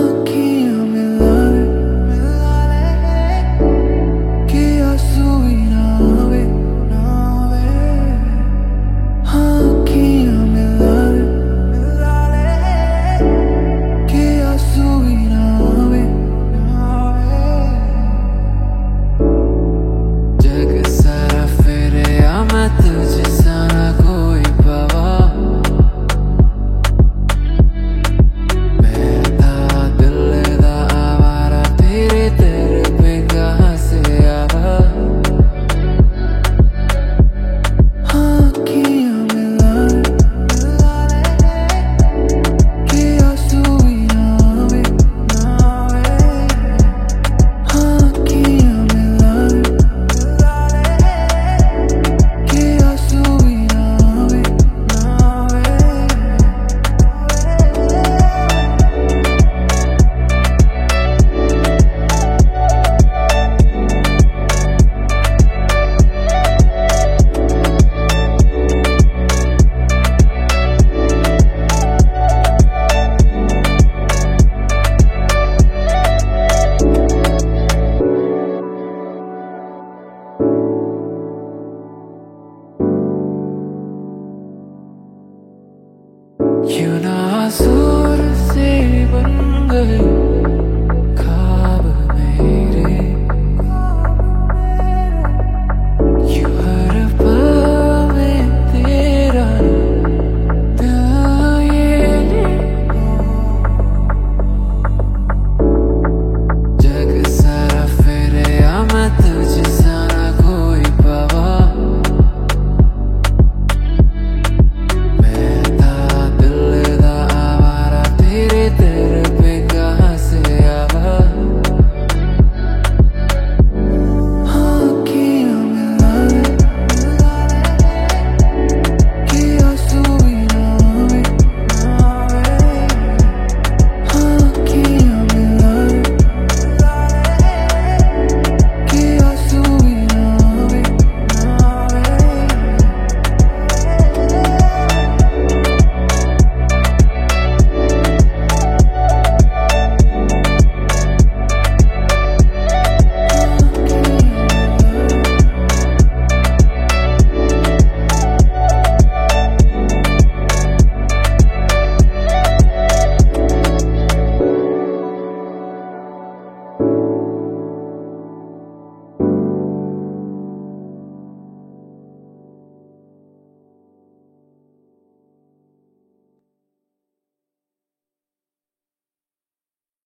aqui. क्यों ना ुनासूर् से बन वङ्ग